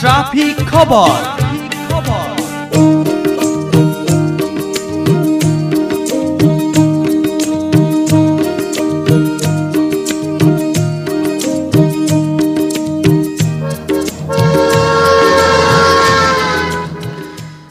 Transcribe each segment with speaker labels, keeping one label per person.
Speaker 1: Traffic खबर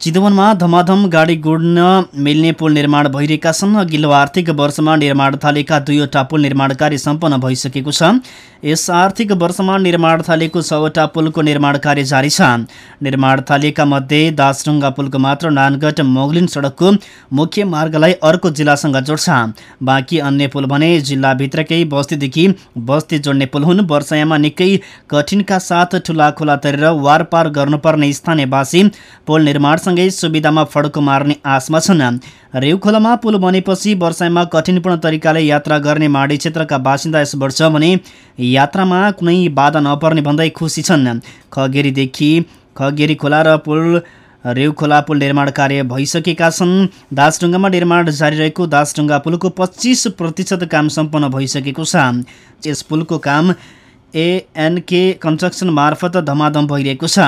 Speaker 2: चितवनमा धमाधम गाडी गुड्न मिल्ने पुल निर्माण भइरहेका छन् अघिल्लो आर्थिक वर्षमा निर्माण थालेका दुईवटा पुल निर्माण कार्य सम्पन्न भइसकेको छ। यस आर्थिक वर्षमा निर्माण थालेको छवटा पुलको निर्माण कार्य जारी छ। निर्माण थालिएका मध्ये दासढुङ्गा पुलको मात्र नानगढ मोगलिन सडकको मुख्य मार्गलाई अर्को जिल्लासँग जोड्छ। बाँकी अन्य पुल भने जिल्लाभित्रकै बस्तीदेखि बस्ती जोड्ने पुल हुन्। वर्षायामा निकै कठिनका साथ ठुला खोला तरेर वारपार गर्नुपर्ने स्थानीयवासी पुल निर्माणसँगै सुविधामा फड्को मार्ने आशमा छन्। रेउ खोलामा पुल बनेपछि वर्षामा कठिनपूर्ण तरिकाले यात्रा गर्ने माडी क्षेत्रका बासिन्दा यस वर्ष भने यात्रामा कुनै बाधा नपर्ने भन्दै खुसी छन्। खगेरीदेखि खगेरी खोला र पुल रेउ खोला पुल निर्माण कार्य भइसकेका छन्। दासढुङ्गामा निर्माण जारी रहेको दासढुङ्गा पुलको पच्चिस प्रतिशत काम सम्पन्न भइसकेको छ। यस पुलको काम एएनके कन्स्ट्रक्सन मार्फत धमाधम भइरहेको छ।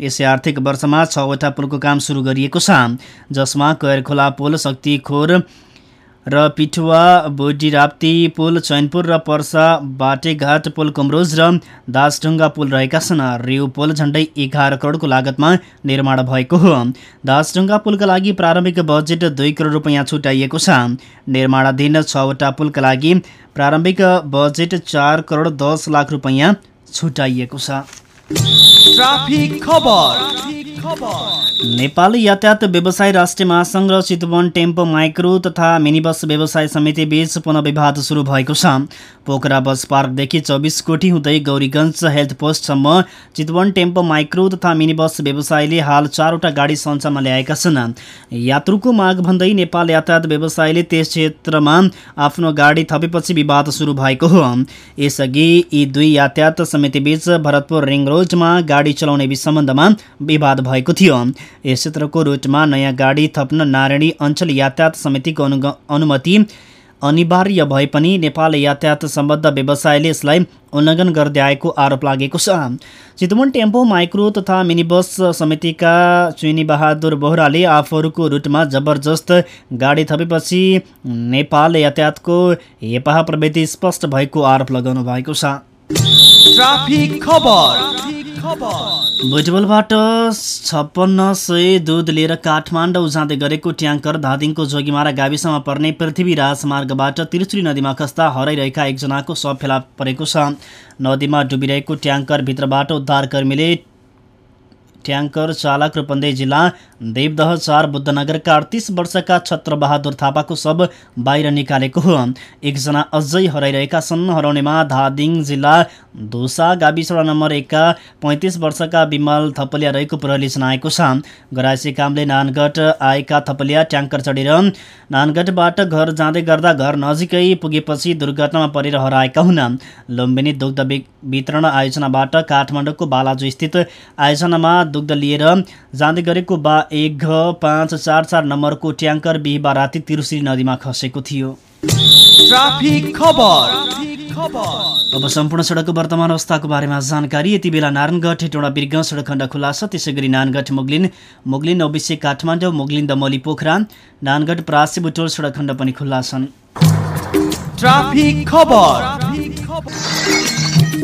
Speaker 2: यसै आर्थिक वर्षमा छवटा पुलको काम सुरु गरिएको छ। जसमा कैरखोला पुल शक्तिखोर र पिठुवा बोडी राप्ती पुल चैनपुर र पर्सा बाटेघाट पुल कुमरोज र दासढुङ्गा पुल रहेका छन्। रिउ पुल झन्डै एघार करोडको लागतमा निर्माण भएको हो। दासढुङ्गा पुलका लागि प्रारम्भिक बजेट दुई करोड रुपियाँ छुट्याइएको छ। निर्माणाधीन छवटा पुलका लागि प्रारम्भिक बजेट चार करोड दस लाख रुपियाँ छुट्याइएको छ।
Speaker 1: ट्राफिक खबर।
Speaker 2: नेपाली यातायात व्यवसाय राष्ट्रिय महासङ्घ र चितवन टेम्पो माइक्रो तथा मिनी बस व्यवसाय समिति बीच पुनः विवाद सुरु भएको छ। पोखरा बस पार्कदेखि चौबिस कोटी हुँदै गौरीगञ्ज हेल्थ पोस्टसम्म चितवन टेम्पो माइक्रो तथा मिनी बस व्यवसायले हाल चारवटा गाडी सञ्चारमा ल्याएका छन्। यात्रुको माग भन्दै नेपाल यातायात व्यवसायले त्यस क्षेत्रमा आफ्नो गाडी थपेपछि विवाद सुरु भएको हो। यसअघि यी दुई यातायात समिति बीच भरतपुर रिङ रोडमा गाडी चलाउने सम्बन्धमा विवाद भएको थियो। यस क्षेत्रको रुटमा नयाँ गाडी थप्न नारायणी अञ्चल यातायात समितिको अनुमति अनिवार्य भए पनि नेपाल यातायात सम्बद्ध व्यवसायले यसलाई उल्लङ्घन गर्दै आएको आरोप लागेको छ। चितवन टेम्पो माइक्रो तथा मिनी बस समितिका चुनी बहादुर बोहराले आफूहरूको रुटमा जबरजस्त गाडी थपेपछि नेपाल यातायातको हेपाह प्रवृत्ति स्पष्ट भएको आरोप लगाउनु भएको छ।
Speaker 1: ट्राफिक खबर।
Speaker 2: बुटबलबाट छप्पन्न सय दुध लिएर काठमाडौँ जाँदै गरेको ट्याङ्कर धादिङको जोगीमारा गाविसमा पर्ने पृथ्वी राजमार्गबाट त्रिचुरी नदीमा खस्दा हराइरहेका एकजनाको शव फेला परेको छ। नदीमा डुबिरहेको ट्याङ्करभित्रबाट उद्धारकर्मीले ट्याङ्कर चालक रूपन्देही जिल्ला देवदह चार बुद्धनगरका अडतिस वर्षका छत्रबहादुर थापाको शव बाहिर निकालेको हो। एकजना अझै हराइरहेका छन्। हराउनेमा धादिङ जिल्ला धुसा गाविस नम्बर एकका पैँतिस वर्षका विमल थपलिया रहेको प्रहरीले जनाएको छ। गराइसी कामले नानगढ आएका थपलिया ट्याङ्कर चढेर नानगढबाट घर जाँदै गर्दा घर नजिकै पुगेपछि दुर्घटनामा परेर हराएका हुन्। लुम्बिनी दुग्ध वितरण आयोजनाबाट काठमाडौँको बालाजु स्थित आयोजनामा दुग्ध लिएर जाँदै गरेको बा एक घ पाँच चार चार नम्बरको ट्याङ्कर बिहिबार राति तिरुसिरी नदीमा खसेको थियो। अब सम्पूर्ण सडकको वर्तमान अवस्थाको बारेमा जानकारी। यति बेला नारायणगढ हेटौँडा बिर्ग सडक खण्ड खुल्ला छ त्यसै गरी नानगढ मुगलिन मुगलिन ओबिसे काठमाडौँ मुगलिन दमली पोखरा नानगढ परासी बुटोल सडक खण्ड पनि खुल्ला छन्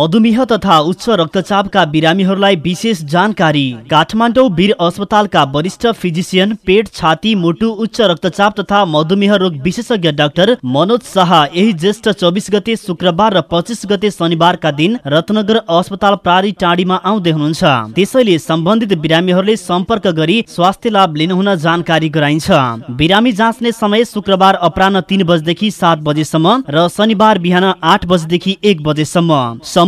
Speaker 2: मधुमेह तथा उच्च रक्तचापका बिरामीहरूलाई विशेष जानकारी। काठमाडौँ वीर अस्पतालका वरिष्ठ फिजिसियन पेट छाती मुटु उच्च रक्तचाप तथा मधुमेह रोग विशेषज्ञ डाक्टर मनोज शाह यही ज्येष्ठ चौबिस गते शुक्रबार र पच्चिस गते शनिबारका दिन रत्नगर अस्पताल प्रारी टाँडीमा आउँदै हुनुहुन्छ। त्यसैले सम्बन्धित बिरामीहरूले सम्पर्क गरी स्वास्थ्य लाभ लिनुहुन जानकारी गराइन्छ। बिरामी जाँच्ने समय शुक्रबार अपराह तिन बजेदेखि सात बजेसम्म र शनिबार बिहान आठ बजेदेखि एक बजेसम्म।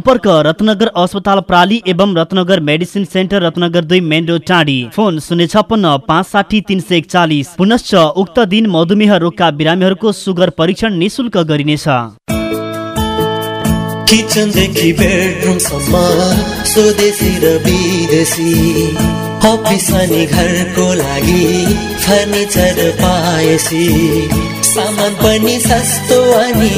Speaker 2: सम्पर्क रत्नगर अस्पताल प्राली एवं रत्नगर मेडिसिन सेन्टर रत्नगर दुई मेन रोड टाँडी। फोन शून्य छप्पन्न पाँच साठी तिन सय एकचालिस। पुनश्च उक्त दिन मधुमेह रोगका बिरामीहरूको सुगर परीक्षण निशुल्क गरिनेछ।
Speaker 3: सामान पनि सस्तो अनि